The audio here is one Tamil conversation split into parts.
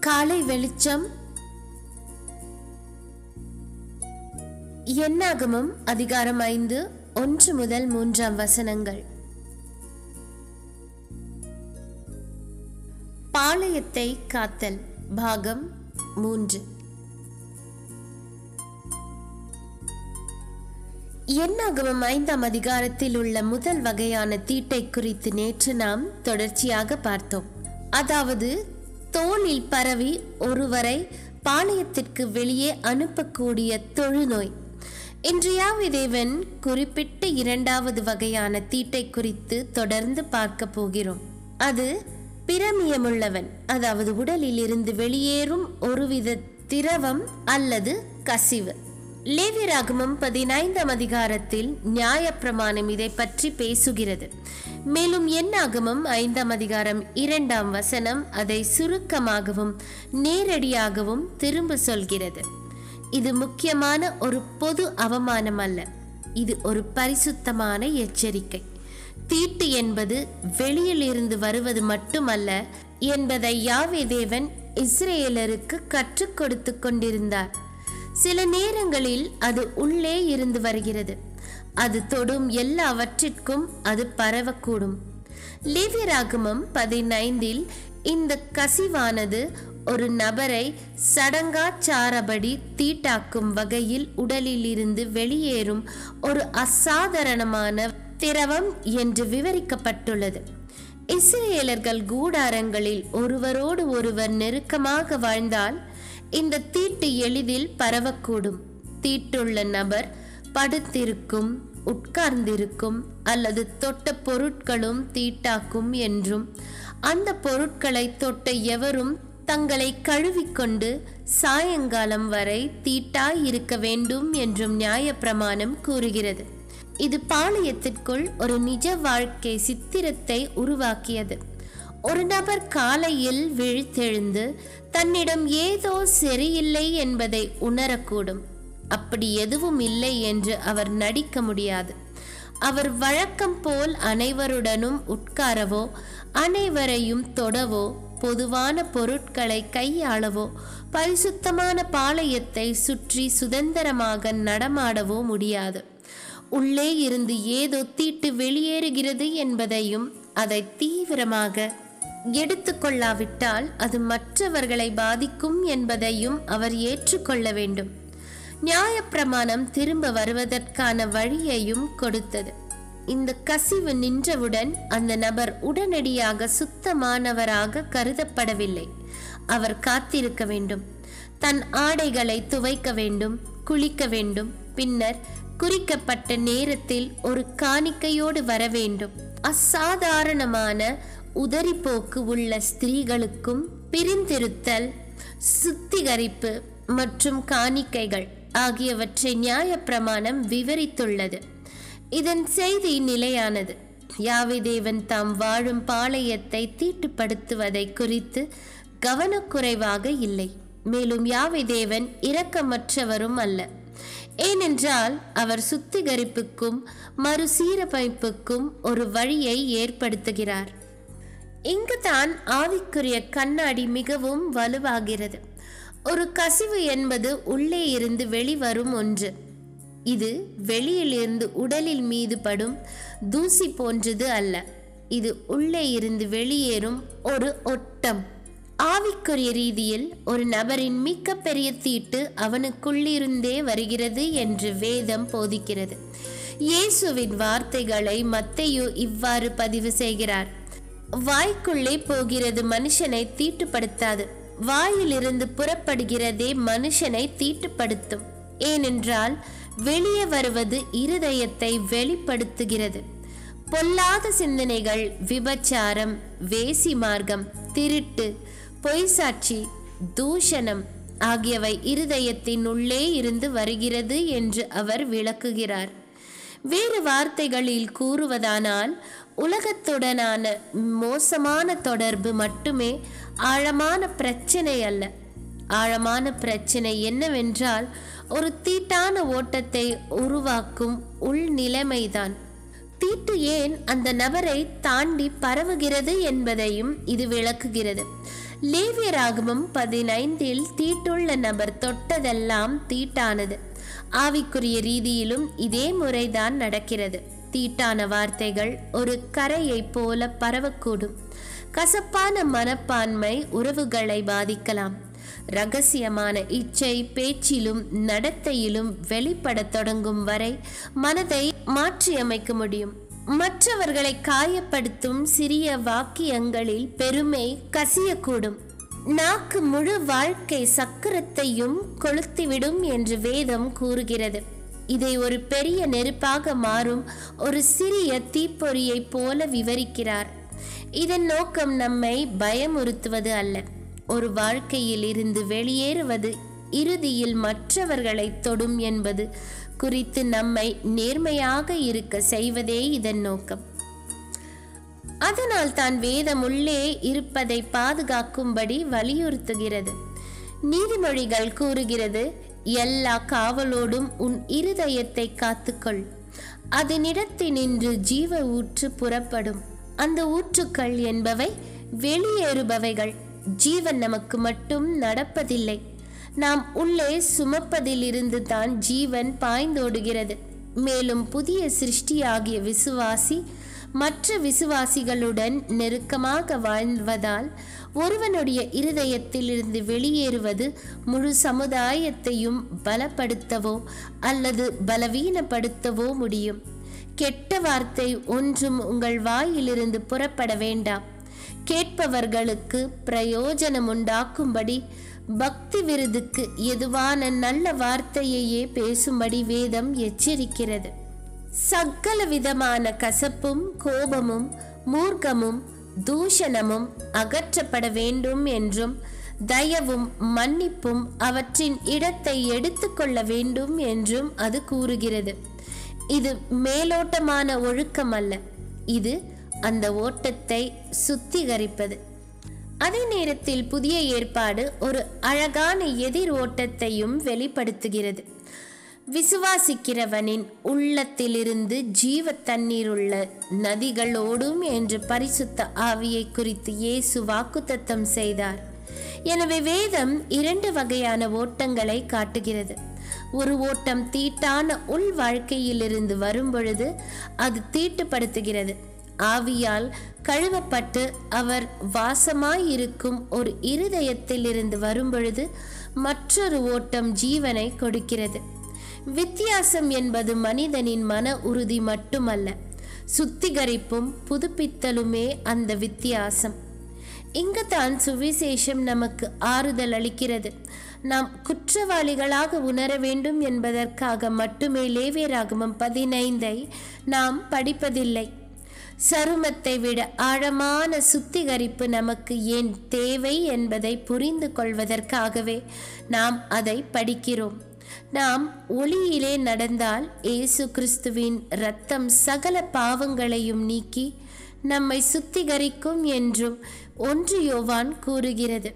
காலை வெளிச்சம். என்னாகமம் அதிகாரம் ஐந்து ஒன்று முதல் மூன்றாம் வசனங்கள். பாளையத்தை காத்தல் பாகம் மூன்று. என்னாகமம் ஐந்தாம் அதிகாரத்தில் உள்ள முதல் வகையான தீட்டை குறித்து நேற்று நாம் தொடர்ச்சியாக பார்த்தோம். அதாவது தோலில் பரவி ஒருவரை பாளையத்திற்கு வெளியே அனுப்பக்கூடிய தொழுநோய். இன்றையாவிதேவன் குறிப்பிட்ட இரண்டாவது வகையான தீட்டை குறித்து தொடர்ந்து பார்க்க போகிறோம். அது பிரமியமுள்ளவன் அதாவது உடலில் இருந்து வெளியேறும் ஒருவித திரவம் அல்லது கசிவு. லேவியராகமம் பதினைந்தாம் அதிகாரத்தில் நியாயப்பிரமாணம் இதை பற்றி பேசுகிறது. மேலும் என்னாகமம் ஐந்தாம் அதிகாரம் இரண்டாம் வசனம் அதை சுருக்கமாகவும் நேரடியாகவும் திரும்ப சொல்கிறது. இது முக்கியமான ஒரு பொது அவமானம் அல்ல. இது ஒரு பரிசுத்தமான எச்சரிக்கை. தீட்டு என்பது வெளியில் இருந்து வருவது மட்டுமல்ல என்பதை யாவே தேவன் இஸ்ரேலருக்கு கற்றுக் கொடுத்து கொண்டிருந்தார். சில நேரங்களில் அது உள்ளே இருந்து வருகிறது. அது தொடும் எல்லாவற்றிற்கும் அது பரவக்கூடும். லிவிராகமம் பதினைந்தில் இந்த கசிவானது ஒரு நபரை சடங்காச்சாரபடி தீட்டாக்கும் வகையில் உடலில் இருந்து வெளியேறும் ஒரு அசாதாரணமான திரவம் என்று விவரிக்கப்பட்டுள்ளது. இஸ்ரேலர்கள் கூடாரங்களில் ஒருவரோடு ஒருவர் நெருக்கமாக வாழ்ந்தால் இந்த தீட்டு எளிதில் பரவக்கூடும். தீட்டுள்ள நபர் படுத்திருக்கும் உட்கார்ந்திருக்கும் அல்லது தொட்ட பொருட்களும் தீட்டாக்கும் என்றும் அந்த பொருட்களை தொட்ட எவரும் தங்களை கழுவிக்கொண்டு சாயங்காலம் வரை தீட்டாய் இருக்க வேண்டும் என்றும் நியாயப்பிரமாணம் கூறுகிறது. இது பாளையத்திற்குள் ஒரு நிஜ வாழ்க்கை சித்திரத்தை உருவாக்கியது. ஒரு நபர் காலையில் விழித்தெழுந்து தன்னிடம் ஏதோ சரியில்லை என்பதை உணரக்கூடும். அப்படி எதுவும் இல்லை என்று அவர் நடிக்க முடியாது. அவர் வழக்கம் போல் அனைவருடனும் உட்காரவோ அனைவரையும் தொடவோ பொதுவான பொருட்களை கையாளவோ பரிசுத்தமான பாளையத்தை சுற்றி சுதந்திரமாக நடமாடவோ முடியாது. உள்ளே இருந்து ஏதோ தீட்டு வெளியேறுகிறது என்பதையும் அதை தீவிரமாக எடுத்துக்கொள்ளாவிட்டால் அது மற்றவர்களை பாதிக்கும் என்பதையும் அவர் ஏற்றுக்கொள்ள வேண்டும். நியாயப்பிரமாணம் திரும்ப வருவதற்கான வழியையும் கொடுத்தது. இந்த கசிவு நின்றவுடன் அந்த நபர் உடனடியாக சுத்தமானவராக கருதப்படவில்லை. அவர் காத்திருக்க வேண்டும். தன் ஆடைகளை துவைக்க வேண்டும் குளிக்க வேண்டும். பின்னர் குறிக்கப்பட்ட நேரத்தில் ஒரு காணிக்கையோடு வர வேண்டும். அசாதாரணமான உதறிப்போக்கு உள்ள ஸ்திரீகளுக்கும் பிரிந்திருத்தல் சுத்திகரிப்பு மற்றும் காணிக்கைகள் ஆகியவற்றை நியாயப்பிரமாணம் விவரித்துள்ளது. இதன் செய்தி நிலையானது. யாவிதேவன் தாம் வாழும் பாளையத்தை தீட்டுப்படுத்துவதை குறித்து கவனக்குறைவாக இல்லை. மேலும் யாவிதேவன் இரக்கமற்றவரும் அல்ல. ஏனென்றால் அவர் சுத்திகரிப்புக்கும் மறுசீரமைப்புக்கும் ஒரு வழியை ஏற்படுத்துகிறார். இங்குதான் ஆவிக்குரிய கண்ணாடி மிகவும் வலுவாகிறது. ஒரு கசிவு என்பது உள்ளே இருந்து வெளிவரும் ஒன்று. இது வெளியிலிருந்து உடலில் மீது படும் தூசி போன்றது அல்ல. இது உள்ளே இருந்து வெளியேறும் ஒரு ஒட்டம். ஆவிக்குரிய ரீதியில் ஒரு நபரின் மிக்க பெரிய தீட்டு அவனுக்குள்ளிருந்தே வருகிறது என்று வேதம் போதிக்கிறது. இயேசுவின் வார்த்தைகளை மத்தையோ இவ்வாறு பதிவு செய்கிறார். வாய்க்குள்ளே போகிறது மனுஷனை தீட்டுப்படுத்தாது. வாயிலிருந்து புறப்படுகிறதே மனுஷனை தீட்டுப்படுத்தும். ஏனென்றால் வெளியே வருவது இருதயத்தை வெளிப்படுத்துகிறது. பொல்லாத சிந்தனைகள் விபச்சாரம் வேசி மார்க்கம் திருட்டு பொய்சாட்சி தூஷணம் ஆகியவை இருதயத்தின் உள்ளே இருந்து வருகிறது என்று அவர் விளக்குகிறார். வேறு வார்த்தைகளில் கூறுவதானால் உலகத்துடனான மோசமான தொடர்பு மட்டுமே ஆழமான பிரச்சனை அல்ல. ஆழமான பிரச்சனை என்னவென்றால் ஒரு தீட்டான ஓட்டத்தை உருவாக்கும் உள்நிலைமைதான் தீட்டு ஏன் அந்த நபரை தாண்டி பரவுகிறது என்பதையும் இது விளக்குகிறது. லேவியராகமம் பதினைந்தில் தீட்டுள்ள நபர் தொட்டதெல்லாம் தீட்டானது. ஆவிக்குரிய ரீதியிலும் இதே முறைதான் நடக்கிறது. தீட்டான வார்த்தைகள் ஒரு கரையைப் போல பரவக்கூடும். கசப்பான மனப்பான்மை உறவுகளை பாதிக்கலாம். ரகசியமான இச்சை பேச்சிலும் நடத்தையிலும் வெளிப்பட தொடங்கும் வரை மனதை மாற்றியமைக்க முடியும். மற்றவர்களை காயப்படுத்தும் சிறிய வாக்கியங்களில் பெருமை கசியக்கூடும். நாக்கு முழு வாழ்க்கை சக்கரத்தையும் கொளுத்திவிடும் என்று வேதம் கூறுகிறது. இதை ஒரு பெரிய நெருப்பாக மாறும் ஒரு சிறிய தீப்பொறியைப் போல விவரிக்கிறார். இதன் நோக்கம் நம்மை பயமுறுத்துவது அல்ல. ஒரு வாழ்க்கையில் இருந்து வெளியேறுவது இறுதியில் மற்றவர்களை தொடும் என்பது குறித்து நம்மை நேர்மையாக இருக்க செய்வதே இதன் நோக்கம். அதனால் தான் வேதம் உள்ளே இருப்பதை பாதுகாக்கும்படி வலியுறுத்துகிறது. நீதிமொழிகள் கூறுகிறது எல்லா காவலோடும் உன் இருதயத்தை காத்துக்கொள். அதனிடத்தினின்று ஜீவ ஊற்று புறப்படும். அந்த ஊற்றுக்கள் என்பவை வெளியேறுபவைகள். ஜீவன் நமக்கு மட்டும் நடப்பதில்லை. நாம் உள்ளே சுமப்பதிலிருந்து தான் ஜீவன் பாய்ந்தோடுகிறது. மேலும் புதிய சிருஷ்டியாகிய விசுவாசி மற்ற விசுவாசிகளுடன் நெருக்கமாக வாழ்வதால் ஒருவனுடைய இருதயத்திலிருந்து வெளியேறுவது முழு சமுதாயத்தையும் பலப்படுத்தவோ அல்லது பலவீனப்படுத்தவோ முடியும். கெட்ட வார்த்தை ஒன்றும் உங்கள் வாயிலிருந்து புறப்பட வேண்டாம். கேட்பவர்களுக்கு பிரயோஜனம் உண்டாக்கும்படி பக்தி விருதுக்கு எதுவான நல்ல வார்த்தையையே பேசும்படி வேதம் எச்சரிக்கிறது. சகல விதமான கசப்பும் கோபமும் மூர்க்கமும் தூஷணமும் அகற்றப்பட வேண்டும் என்றும் தயவும் மன்னிப்பும் அவற்றின் இடத்தை எடுத்துக்கொள்ள வேண்டும் என்றும் அது கூறுகிறது. இது மேலோட்டமான ஒழுக்கம் அல்ல இது அந்த ஓட்டத்தை சுத்திகரிப்பது. அதே நேரத்தில் புதிய ஏற்பாடு ஒரு அழகான எதிர் ஓட்டத்தையும் வெளிப்படுத்துகிறது. விசுவாசிக்கிறவனின் உள்ளத்திலிருந்து ஜீவ தண்ணீர் உள்ள நதிகள் ஓடும் என்று பரிசுத்த ஆவியை குறித்து இயேசு வாக்குத்தத்தம் செய்தார். எனவே வேதம் இரண்டு வகையான ஓட்டங்களை காட்டுகிறது. ஒரு ஓட்டம் தீட்டான உள் வாழ்க்கையிலிருந்து வரும்பொழுது அது தீட்டுப்படுத்துகிறது. ஆவியால் கழுவப்பட்டு அவர் வாசமாயிருக்கும் ஒரு இருதயத்திலிருந்து வரும்பொழுது மற்றொரு ஓட்டம் ஜீவனை கொடுக்கிறது. வித்தியாசம் என்பது மனிதனின் மன உறுதி மட்டுமல்ல. சுத்திகரிப்பும் புதுப்பித்தலுமே அந்த வித்தியாசம். இங்குதான் சுவிசேஷம் நமக்கு ஆறுதல் அளிக்கிறது. நாம் குற்றவாளிகளாக உணர வேண்டும் என்பதற்காக மட்டுமே லேவியராகமம் பதினைந்தை நாம் படிப்பதில்லை. சருமத்தை விட ஆழமான சுத்திகரிப்பு நமக்கு ஏன் தேவை என்பதை புரிந்து கொள்வதற்காகவே நாம் அதை படிக்கிறோம். நாம் ஒளியிலே நடந்தால் இயேசு கிறிஸ்துவின் இரத்தம் சகல பாவங்களையும் நீக்கி நம்மை சுத்திகரிக்கும் என்றும் ஒன்று யோவான் கூறுகிறது.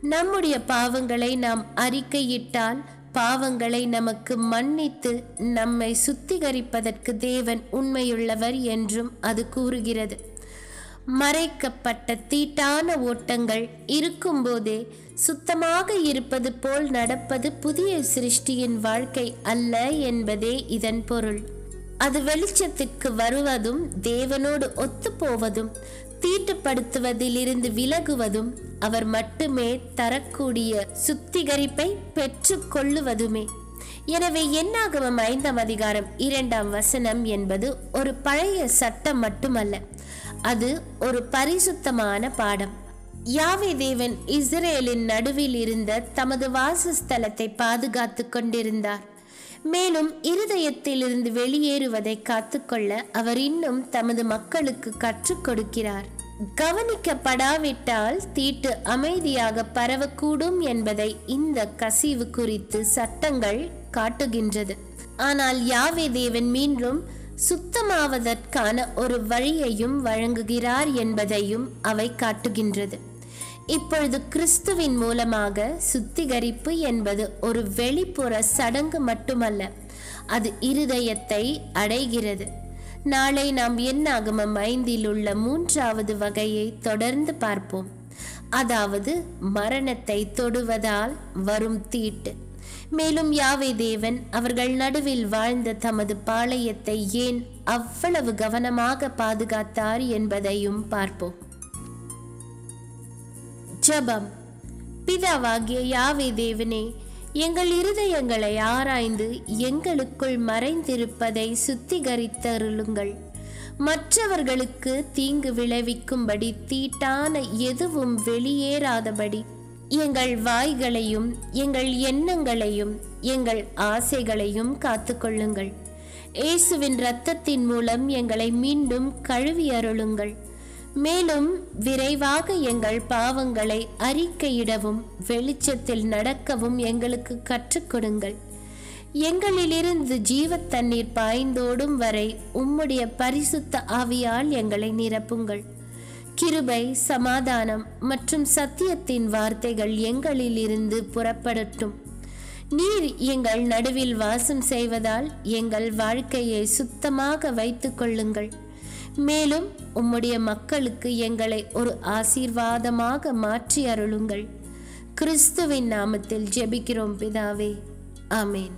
நம்முடைய பாவங்களை நாம் அறிக்கையிட்டால் பாவங்களை நமக்கு மன்னித்து நம்மை சுத்திகரிப்பதற்கு தேவன் உண்மையுள்ளவர் என்றும் அது கூறுகிறது. மறைக்கப்பட்ட தீட்டான ஓட்டங்கள் இருக்கும்போதே சுத்தமாக இருப்பது போல் நடப்பது புதிய சிருஷ்டியின் வாழ்க்கை அல்ல என்பதே இதன் பொருள். அது வெளிச்சத்திற்கு வருவதும் தேவனோடு ஒத்துப்போவதும் தீட்டுப்படுத்துவதிலிருந்து விலகுவதும் அவர் மட்டுமே தரக்கூடிய சுத்திகரிப்பை பெற்று கொள்ளுவதுமே. எனவே என்னாகமம் ஐந்தாம் அதிகாரம் இரண்டாம் வசனம் என்பது ஒரு பழைய சட்டம் மட்டுமல்ல. அது ஒரு பரிசுத்தமான பாடம். யாவே தேவன் இஸ்ரேலின் நடுவில் இருந்த தமது வாசஸ்தலத்தை பாதுகாத்து கொண்டிருந்தார். மேலும் இருதயத்திலிருந்து வெளியேறுவதை காத்துக்கொள்ள அவர் இன்னும் தமது மக்களுக்கு கற்றுக் கொடுக்கிறார். கவனிக்கப்படாவிட்டால் தீட்டு அமைதியாக பரவக்கூடும் என்பதை இந்த கசிவு குறித்து சட்டங்கள் காட்டுகின்றது. ஆனால் யாவே தேவன் மீண்டும் சுத்தமாவதற்கான ஒரு வழியையும் வழங்குகிறார் என்பதையும் அவை காட்டுகின்றது. இப்பொழுது கிறிஸ்துவின் மூலமாக சுத்திகரிப்பு என்பது ஒரு வெளிப்புற சடங்கு மட்டுமல்ல அது இருதயத்தை அடைகிறது. நாளை நாம் என்னாகமம்? ஐந்தில் உள்ள மூன்றாவது வகையை தொடர்ந்து பார்ப்போம். அதாவது மரணத்தை தொடுவதால் வரும் தீட்டு. மேலும் யாவை தேவன் அவர்கள் நடுவில் வாழ்ந்த தமது பாளையத்தை ஏன் அவ்வளவு கவனமாக பாதுகாத்தார் என்பதையும் பார்ப்போம். ஜபம். பிதாவாகிய யாவை தேவனே எங்கள் இருதயங்களை ஆராய்ந்து எங்களுக்குள் மறைந்திருப்பதை சுத்திகரித்தருளுங்கள். மற்றவர்களுக்கு தீங்கு விளைவிக்கும்படி தீட்டான எதுவும் வெளியேறாதபடி எங்கள் வாய்களையும் எங்கள் எண்ணங்களையும் எங்கள் ஆசைகளையும் காத்துக்கொள்ளுங்கள். இயேசுவின் இரத்தத்தின் மூலம் எங்களை மீண்டும் கழுவி அருளுங்கள். மேலும் விரைவாக எங்கள் பாவங்களை அறிக்கையிடவும் வெளிச்சத்தில் நடக்கவும் எங்களுக்கு கற்றுக் கொடுங்கள். எங்களிலிருந்து ஜீவ தண்ணீர் பாய்ந்தோடும் வரை உம்முடைய பரிசுத்த ஆவியால் எங்களை நிரப்புங்கள். கிருபை சமாதானம் மற்றும் சத்தியத்தின் வார்த்தைகள் எங்களில் இருந்து புறப்படட்டும். நீர் எங்கள் நடுவில் வாசம் செய்வதால் எங்கள் வாழ்க்கையை சுத்தமாக வைத்துக் கொள்ளுங்கள். மேலும் உம்முடைய மக்களுக்கு எங்களை ஒரு ஆசீர்வாதமாக மாற்றி அருளுங்கள். கிறிஸ்துவின் நாமத்தில் ஜெபிக்கிறோம் பிதாவே. ஆமேன்.